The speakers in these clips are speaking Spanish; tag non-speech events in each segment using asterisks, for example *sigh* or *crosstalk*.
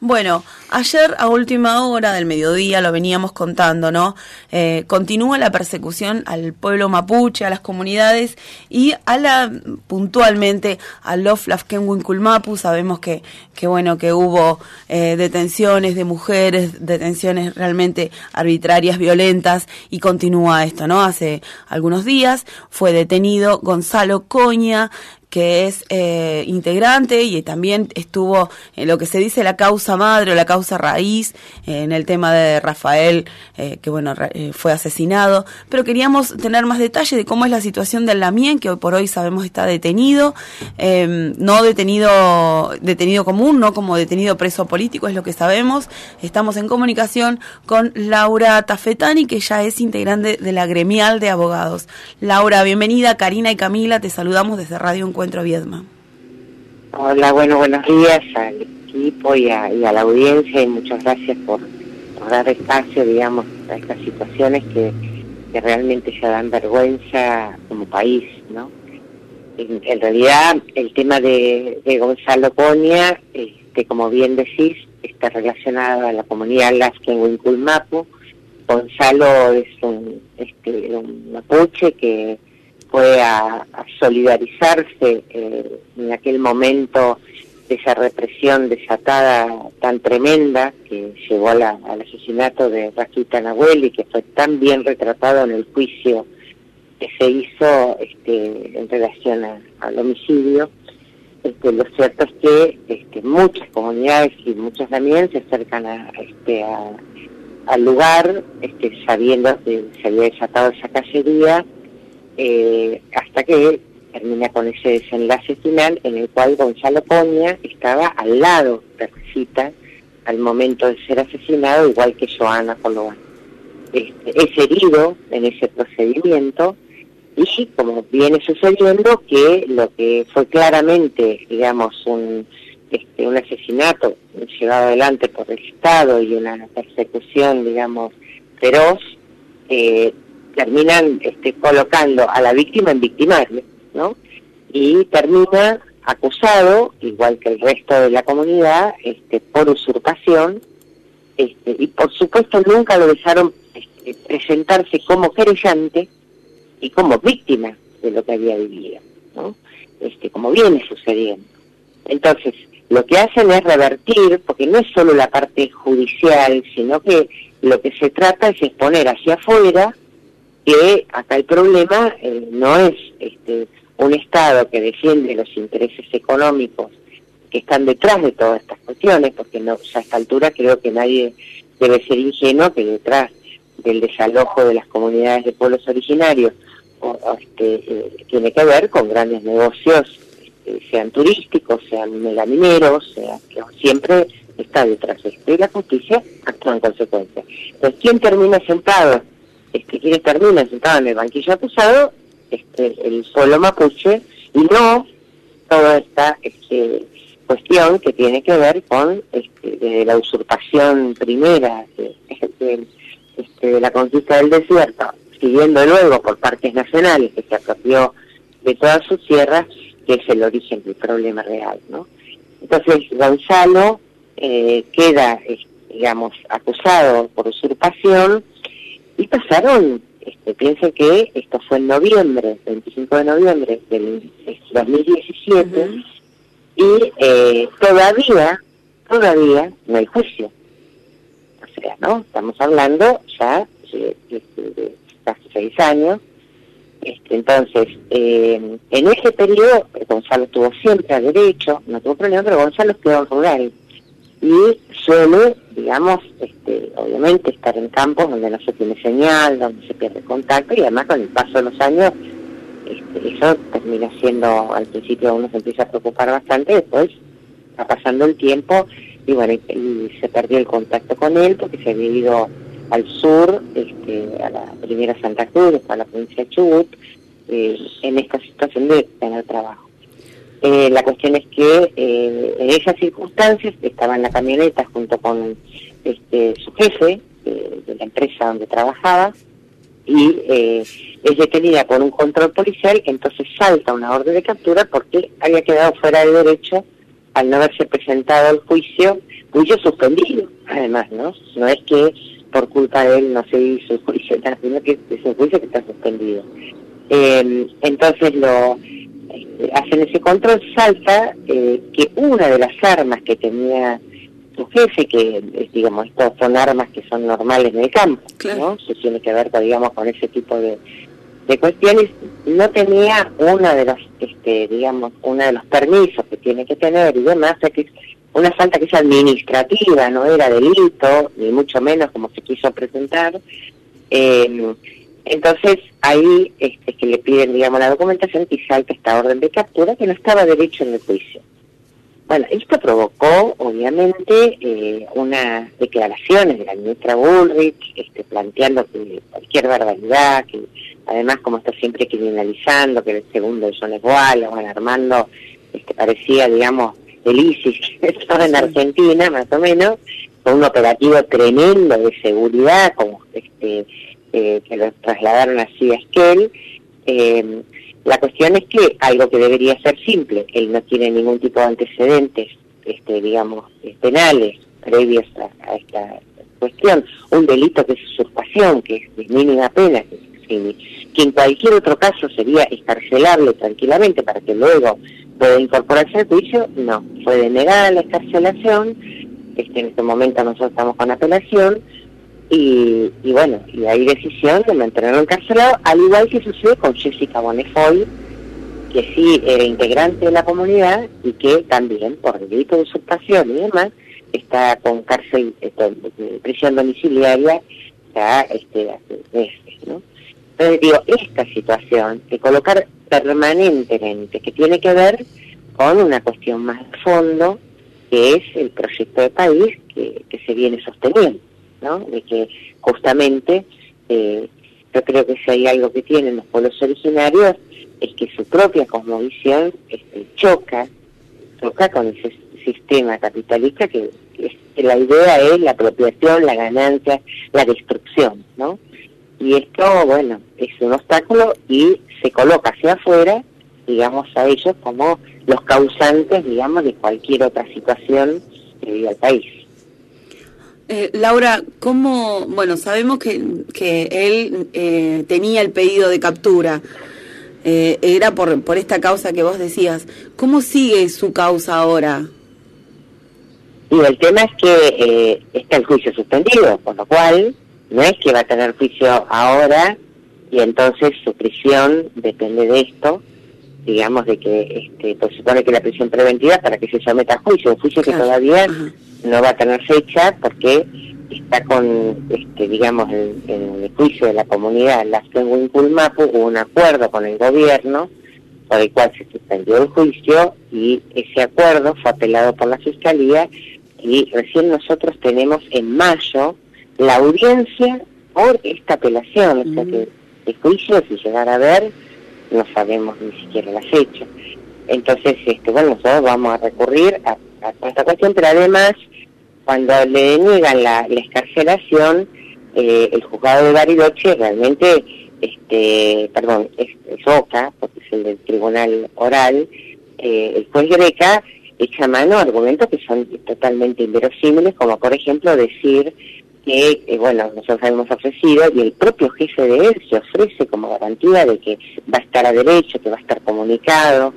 Bueno, ayer a última hora del mediodía lo veníamos contando, ¿no? Eh, continúa la persecución al pueblo mapuche, a las comunidades y a la puntualmente a los Kulmapu. Sabemos que, que bueno que hubo eh, detenciones de mujeres, detenciones realmente arbitrarias, violentas y continúa esto, ¿no? Hace algunos días fue detenido Gonzalo Coña, que es eh, integrante y también estuvo en lo que se dice la causa madre o la causa raíz, en el tema de Rafael, eh, que bueno, eh, fue asesinado. Pero queríamos tener más detalle de cómo es la situación del Lamien, que hoy por hoy sabemos está detenido, em, no detenido, detenido común, no como detenido preso político, es lo que sabemos. Estamos en comunicación con Laura Tafetani, que ya es integrante de la gremial de abogados. Laura, bienvenida. Karina y Camila, te saludamos desde Radio Encuentro Viedma. Hola, bueno, buenos días al equipo y a, la audiencia y muchas gracias por, dar espacio, digamos, a estas situaciones que, realmente ya dan vergüenza como país, ¿no? En, realidad, el tema de, Gonzalo Conia, este, como bien decís, está relacionado a la comunidad Lasque en Huinculmapu. Gonzalo es un, este, un mapuche que fue a, solidarizarse eh, en aquel momento de esa represión desatada tan tremenda que llevó al asesinato de Raquita Nahuel y que fue tan bien retratado en el juicio que se hizo este, en relación al homicidio. Este, lo cierto es que este, muchas comunidades y muchos también se acercan a, este, al lugar este, sabiendo que se había desatado esa cacería eh, hasta que termina con ese desenlace final en el cual Gonzalo Poña estaba al lado de Rosita al momento de ser asesinado, igual que Joana Colón. Este, es herido en ese procedimiento y como viene sucediendo que lo que fue claramente, digamos, un, este, un asesinato llevado adelante por el Estado y una persecución, digamos, feroz, eh, terminan este, colocando a la víctima en victimario, ¿no? Y termina acusado, igual que el resto de la comunidad, este, por usurpación, este, y por supuesto nunca lo dejaron este, presentarse como querellante y como víctima de lo que había vivido, ¿no? Este, como viene sucediendo. Entonces, lo que hacen es revertir, porque no es solo la parte judicial, sino que lo que se trata es exponer hacia afuera que acá el problema eh, no es este, un Estado que defiende los intereses económicos que están detrás de todas estas cuestiones, porque no, a esta altura creo que nadie debe ser ingenuo que detrás del desalojo de las comunidades de pueblos originarios este, eh, tiene que ver con grandes negocios, este, sean turísticos, sean megamineros, sea, que siempre está detrás de esto. Y la justicia actúa en consecuencia. Entonces, ¿quién termina sentado este, quienes terminan sentados en el banquillo acusado, este, el pueblo mapuche, y no toda esta este, cuestión que tiene que ver con este, la usurpación primera de, este, de la conquista del desierto, siguiendo luego por parques nacionales que se apropió de todas sus tierras, que es el origen del problema real. ¿no? Entonces Gonzalo eh, queda, digamos, acusado por usurpación, y pasaron, este, piensen que esto fue en noviembre, 25 de noviembre del 2017, y eh, todavía, todavía no hay juicio. O sea, ¿no? Estamos hablando ya de, casi seis años. Este, entonces, eh, en ese periodo, Gonzalo estuvo siempre a derecho, no tuvo problema, pero Gonzalo quedó rural y suele, digamos, este, obviamente estar en campos donde no se tiene señal, donde se pierde contacto y además con el paso de los años este, eso termina siendo, al principio uno se empieza a preocupar bastante, después va pasando el tiempo y bueno, y, se perdió el contacto con él porque se había ido al sur, este, a la primera Santa Cruz, a la provincia de Chubut, eh, en esta situación de tener trabajo. Eh, la cuestión es que eh, en esas circunstancias estaba en la camioneta junto con este, su jefe de la empresa donde trabajaba y eh, es detenida por un control policial, entonces salta una orden de captura porque había quedado fuera de derecho al no haberse presentado al juicio, juicio suspendido, además, ¿no? No es que por culpa de él no se hizo el juicio, *laughs* sino que es un juicio que está suspendido. Eh, entonces lo eh, hacen ese control, salta eh, que una de las armas que tenía su jefe, que digamos, estas son armas que son normales en el campo, ¿no? Se tiene que ver, digamos, con ese tipo de, de cuestiones, no tenía una de los, este, digamos, uno de los permisos que tiene que tener y demás, que una falta que es administrativa, no era delito, ni mucho menos como se quiso presentar. Eh, entonces ahí este, que le piden, digamos, la documentación y salta esta orden de captura que no estaba derecho en el juicio. Bueno, esto provocó, obviamente, eh, unas declaraciones de la ministra Bullrich, este, planteando que cualquier barbaridad, que además como está siempre criminalizando, que el segundo son igual, van armando, este, parecía, digamos, el ISIS que *laughs* estaba en Argentina, más o menos, con un operativo tremendo de seguridad, como este, eh, que lo trasladaron así a Esquel. Eh, la cuestión es que algo que debería ser simple, él no tiene ningún tipo de antecedentes, este, digamos, penales previos a, esta cuestión, un delito que es usurpación, que es de mínima pena, que, que en cualquier otro caso sería escarcelarle tranquilamente para que luego pueda incorporarse al juicio, no, fue denegada la escarcelación, este, en este momento nosotros estamos con apelación, y, bueno, y hay decisión de mantenerlo encarcelado, al igual que sucede con Jessica Bonefoy, que sí era integrante de la comunidad y que también, por delito de usurpación y demás, está con cárcel, eh, eh, prisión domiciliaria ya este, hace meses, ¿no? Entonces digo, esta situación de colocar permanentemente, que tiene que ver con una cuestión más de fondo, que es el proyecto de país que se viene sosteniendo. De que justamente eh, yo creo que si hay algo que tienen los pueblos originarios es que su propia cosmovisión este, choca, choca con ese sistema capitalista que, la idea es la apropiación, la ganancia, la destrucción, ¿no? Y esto, bueno, es un obstáculo y se coloca hacia afuera, digamos, a ellos como los causantes, digamos, de cualquier otra situación que vive el país. Eh, Laura, ¿cómo, bueno, sabemos que, que él eh, tenía el pedido de captura, eh, era por, por esta causa que vos decías, ¿cómo sigue su causa ahora? Y el tema es que está el juicio suspendido, por lo cual no es que va a tener juicio ahora y entonces su prisión depende de esto, digamos de que este, pues supone que la prisión preventiva para que se someta a juicio, un juicio que todavía no va a tener fecha porque está con, este, digamos, en, el juicio de la comunidad la Mapu hubo un acuerdo con el gobierno por el cual se suspendió el juicio y ese acuerdo fue apelado por la Fiscalía y recién nosotros tenemos en mayo la audiencia por esta apelación, o sea que el juicio, si llegara a ver, no sabemos ni siquiera la fecha. Entonces, este, bueno, nosotros vamos a recurrir a, a esta cuestión, pero además cuando le niegan la, la escarcelación, eh, el juzgado de Bariloche realmente, este, perdón, es, OCA, porque es el del tribunal oral, eh, el juez Greca echa mano argumentos que son totalmente inverosímiles, como por ejemplo decir que, eh, bueno, nosotros habíamos ofrecido y el propio jefe de él se ofrece como garantía de que va a estar a derecho, que va a estar comunicado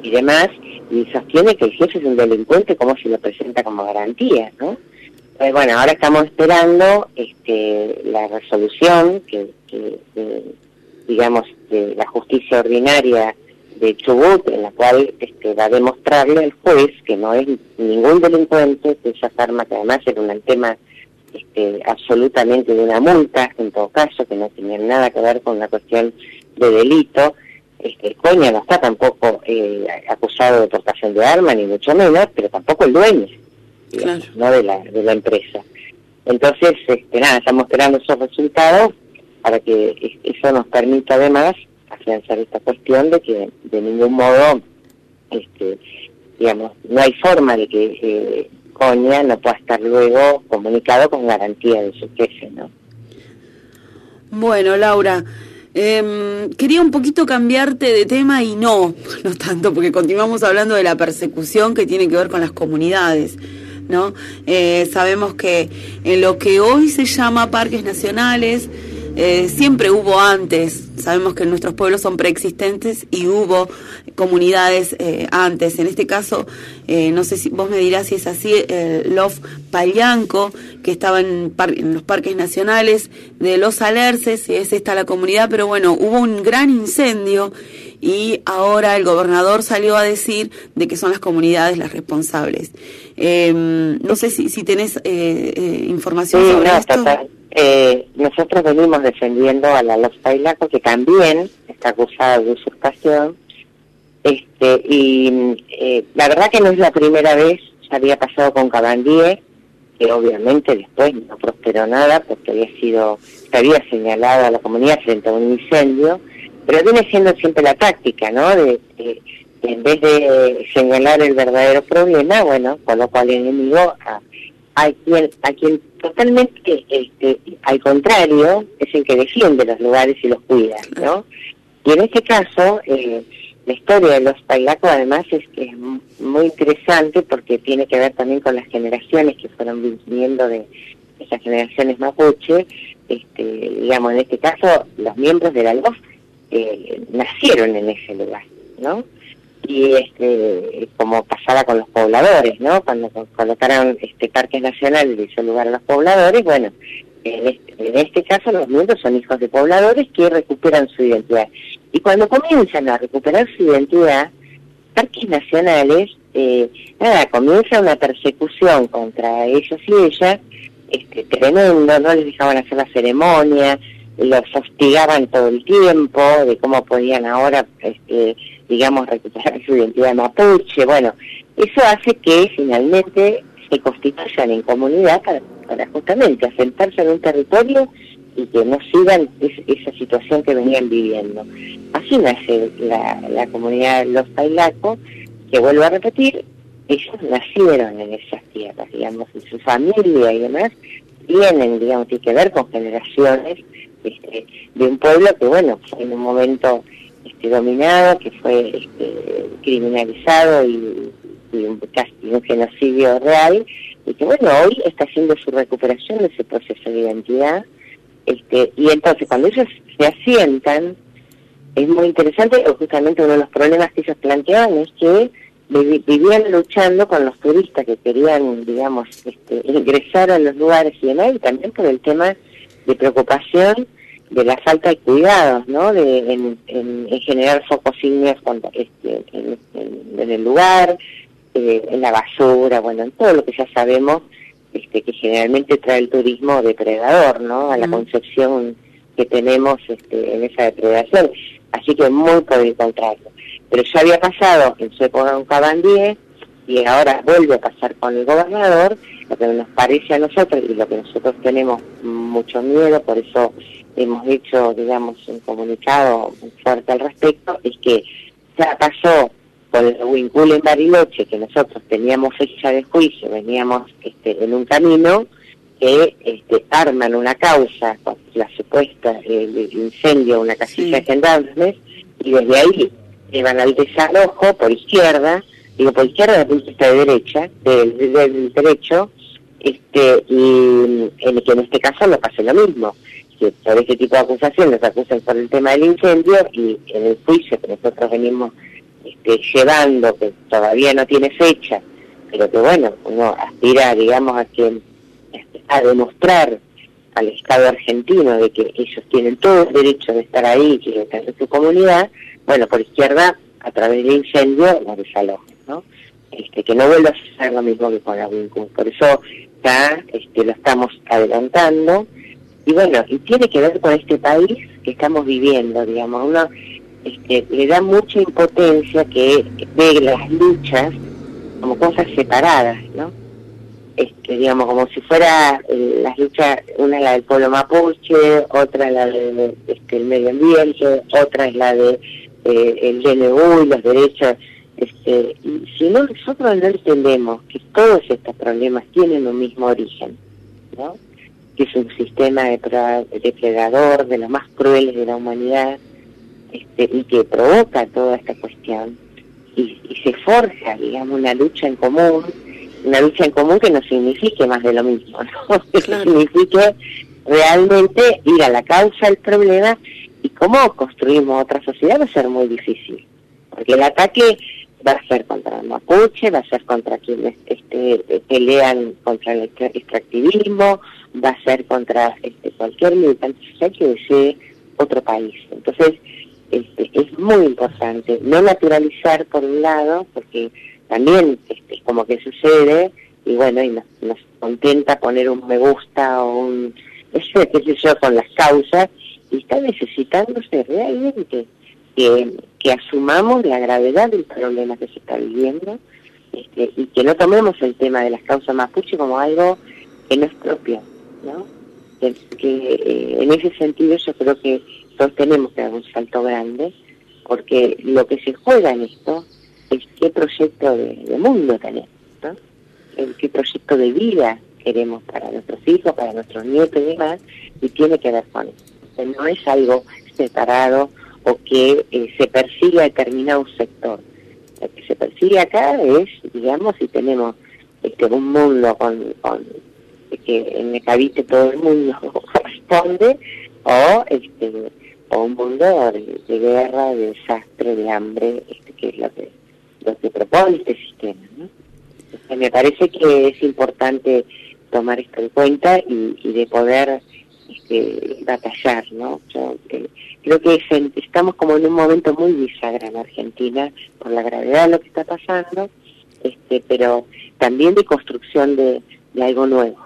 y demás, y sostiene que el jefe es un delincuente como se lo presenta como garantía, ¿no? Pues bueno, ahora estamos esperando este, la resolución que, digamos, de la justicia ordinaria de Chubut, en la cual este, va a demostrarle al juez que no es ningún delincuente, que esa arma que además era un tema este, absolutamente de una multa, en todo caso, que no tenía nada que ver con la cuestión de delito, este, Coña no está tampoco eh, acusado de portación de armas, ni mucho menos, pero tampoco el dueño, no de la, de la empresa. Entonces, este, nada, estamos esperando esos resultados para que eso nos permita además afianzar esta cuestión de que de ningún modo, este, digamos, no hay forma de que eh, No pueda estar luego comunicado con garantía de su jefe, ¿no? Bueno, Laura, Em, quería un poquito cambiarte de tema y no, *laughs* no tanto, porque continuamos hablando de la persecución que tiene que ver con las comunidades. ¿no? Eh, sabemos que en lo que hoy se llama parques nacionales, eh, siempre hubo antes, sabemos que nuestros pueblos son preexistentes y hubo comunidades eh, antes. En este caso, eh, no sé si vos me dirás si es así, el Love Palianco, que estaba en, los parques nacionales de los Alerces, si es esta la comunidad, pero bueno, hubo un gran incendio y ahora el gobernador salió a decir de que son las comunidades las responsables. Em, no sé si, si tenés información sobre esto. Eh, nosotros venimos defendiendo a la Los Pailaco, que también está acusada de usurpación, este, y eh, la verdad que no es la primera vez, ya había pasado con Cabandíe, que obviamente después no prosperó nada porque había sido, se había señalado a la comunidad frente a un incendio, pero viene siendo siempre la táctica, ¿no? De, en vez de señalar el verdadero problema, bueno, coloco al enemigo a, a quien, a quien totalmente este, al contrario es el que defiende los lugares y los cuida, ¿no? Y en este caso, eh, la historia de los pailacos además es, es muy interesante porque tiene que ver también con las generaciones que fueron viniendo de esas generaciones mapuche, este, digamos, en este caso, los miembros de la LOF eh, nacieron en ese lugar, ¿no? y este como pasaba con los pobladores, ¿no? Cuando colocaron este parques nacionales y dio lugar a los pobladores, bueno, en este, en este caso los miembros son hijos de pobladores que recuperan su identidad. Y cuando comienzan a recuperar su identidad, parques nacionales, eh, nada, comienza una persecución contra ellos y ellas, este, tremendo, no les dejaban hacer la ceremonia, los hostigaban todo el tiempo de cómo podían ahora este, digamos, recuperar su identidad mapuche. Bueno, eso hace que finalmente se constituyan en comunidad para, justamente asentarse en un territorio y que no sigan esa situación que venían viviendo. Así nace la, la comunidad los Pailacos, que vuelvo a repetir, ellos nacieron en esas tierras, digamos, y su familia y demás tienen, digamos, tiene que ver con generaciones este, de un pueblo que, bueno, en un momento este, dominado, que fue este, criminalizado y, un, casi un genocidio real, y que bueno, hoy está haciendo su recuperación de ese proceso de identidad. Este, y entonces cuando ellos se asientan, es muy interesante, porque justamente uno de los problemas que ellos planteaban es que vivían luchando con los turistas que querían, digamos, este, *laughs* ingresar a los lugares y demás, y también por el tema de preocupación de la falta de cuidados, ¿no? De, en, en, generar focos ígneos este, en, el lugar, eh, en la basura, bueno, en todo lo que ya sabemos este, que generalmente trae el turismo depredador, ¿no? A la concepción que tenemos este, en esa depredación. Así que muy por el contrario. Pero ya había pasado en su época con Cabandier y ahora vuelve a pasar con el gobernador, lo que nos parece a nosotros y lo que nosotros tenemos mucho miedo, por eso hemos hecho, digamos, un comunicado fuerte al respecto, es que ya pasó con el Wincul en Bariloche, que nosotros teníamos fecha de juicio, veníamos este, en un camino, que este, arman una causa la supuesta el incendio una casilla de gendarmes, y desde ahí llevan al desalojo por izquierda, digo por izquierda de punto de derecha, del, del derecho, este, y en, que en este caso no pase lo mismo que por este tipo de acusaciones nos acusan por el tema del incendio y en el juicio que nosotros venimos este, llevando, que todavía no tiene fecha, pero que bueno, uno aspira, digamos, a que a demostrar al Estado argentino de que ellos tienen todo el derecho de estar ahí y de tener su comunidad, bueno, por izquierda, a través del incendio, la desalojen, ¿no? Este, que no vuelva a suceder lo mismo que con la Por eso ya este, lo estamos adelantando y bueno, y tiene que ver con este país que estamos viviendo, digamos, uno este, le da mucha impotencia que ve las luchas como cosas separadas, ¿no? Este, digamos, como si fuera eh, las luchas, una es la del pueblo mapuche, otra la del este, medio ambiente, otra es la de eh, el DNU y los derechos. Este, y si no, nosotros no entendemos que todos estos problemas tienen un mismo origen, ¿no? que es un sistema depredador de los más crueles de la humanidad este, y que provoca toda esta cuestión y, se forja, digamos, una lucha en común, una lucha en común que no signifique más de lo mismo, ¿no? *laughs* que signifique realmente ir a la causa del problema y cómo construimos otra sociedad va a ser muy difícil, porque el ataque va a ser contra el mapuche, va a ser contra quienes este, pelean contra el extractivismo, va a ser contra este, cualquier militante social que desee otro país. Entonces, este, es muy importante no naturalizar por un lado, porque también este, como que sucede, y bueno, y nos, nos contenta poner un me gusta o un, qué sé yo, con las causas, y está necesitándose realmente que, que asumamos la gravedad del problema que se está viviendo este, y que no tomemos el tema de las causas mapuche como algo que no es propio, ¿no? Que, eh, en ese sentido yo creo que tenemos que dar un salto grande porque lo que se juega en esto es qué proyecto de, mundo tenemos, ¿no? Qué proyecto de vida queremos para nuestros hijos, para nuestros nietos y demás, y tiene que ver con eso. no es algo separado o que eh, se persigue a determinado sector. Lo que se persigue acá es, digamos, si tenemos este, un mundo con, con que en el que habite todo el mundo *laughs* corresponde, o este o un mundo de, guerra, de desastre, de hambre, este, que es lo que, lo que propone este sistema. ¿no? me parece que es importante tomar esto en cuenta y, y de poder este, batallar, ¿no? Yo, eh, creo que estamos como en un momento muy bisagra en Argentina por la gravedad de lo que está pasando, este, pero también de construcción de, algo nuevo,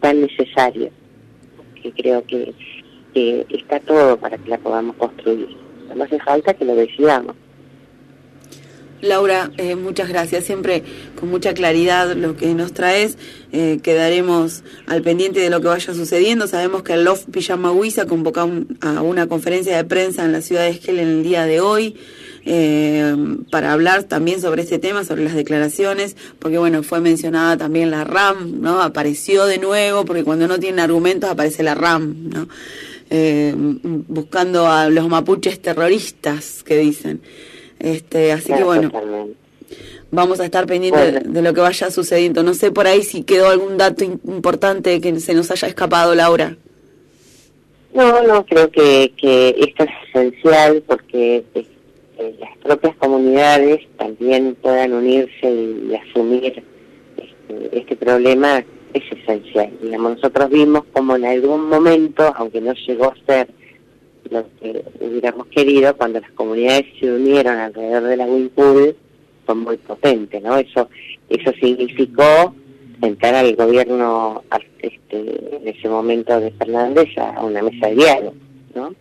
tan necesario, que creo que, que está todo para que la podamos construir. No hace falta que lo decidamos. Laura, eh, muchas gracias. Siempre con mucha claridad lo que nos traes. Eh, quedaremos al pendiente de lo que vaya sucediendo. Sabemos que el Love Pijama se ha convocado a una conferencia de prensa en la ciudad de Esquel en el día de hoy. Eh, para hablar también sobre este tema, sobre las declaraciones, porque bueno, fue mencionada también la RAM, ¿no? Apareció de nuevo, porque cuando no tienen argumentos aparece la RAM, ¿no? Buscando a los mapuches terroristas que dicen. Este, así que bueno, vamos a estar pendientes de, lo que vaya sucediendo. No sé por ahí si quedó algún dato importante que se nos haya escapado, Laura. No, no, creo que, que esto es esencial porque eh, las propias comunidades también puedan unirse y, asumir este, este, problema es esencial. Digamos, nosotros vimos como en algún momento, aunque no llegó a ser lo que hubiéramos querido cuando las comunidades se unieron alrededor de la Winpool fue muy potente, ¿no? Eso eso significó sentar al gobierno este, en ese momento de Fernández a una mesa de diálogo, ¿no?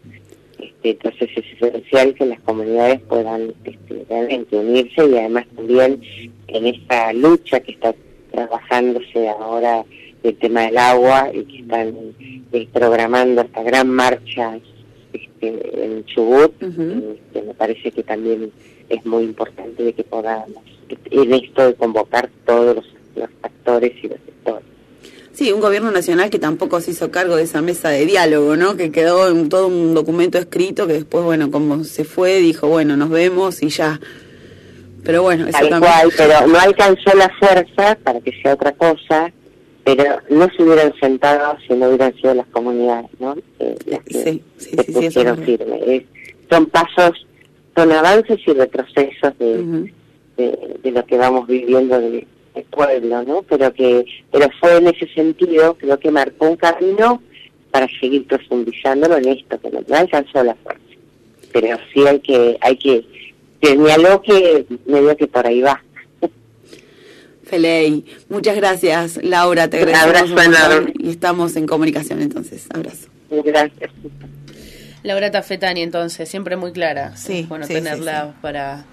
Este, entonces es esencial que las comunidades puedan este, realmente unirse y además también en esta lucha que está trabajándose ahora del tema del agua y que están eh, programando esta gran marcha este, en Chubut, que me parece que también es muy importante de que podamos, en esto de convocar todos los, actores y los sectores. Sí, un gobierno nacional que tampoco se hizo cargo de esa mesa de diálogo, ¿no? Que quedó en todo un documento escrito que después, bueno, como se fue, dijo, bueno, nos vemos y ya. Pero bueno, eso Tal cual, pero no alcanzó la fuerza para que sea otra cosa pero no se hubieran sentado si no hubieran sido las comunidades, ¿no? Eh, las que sí, pusieron firme. son pasos, son avances y retrocesos de, de, lo que vamos viviendo del pueblo, ¿no? Pero que, pero fue en ese sentido, creo que marcó un camino para seguir profundizándolo en esto, que no, alcanzó la fuerza. Pero sí hay que, hay que, señaló que medio que por ahí va. Feley. Muchas gracias, Laura. Te agradecemos. y estamos en comunicación entonces. Abrazo. Gracias. Laura Tafetani, entonces, siempre muy clara. Sí. bueno tenerla para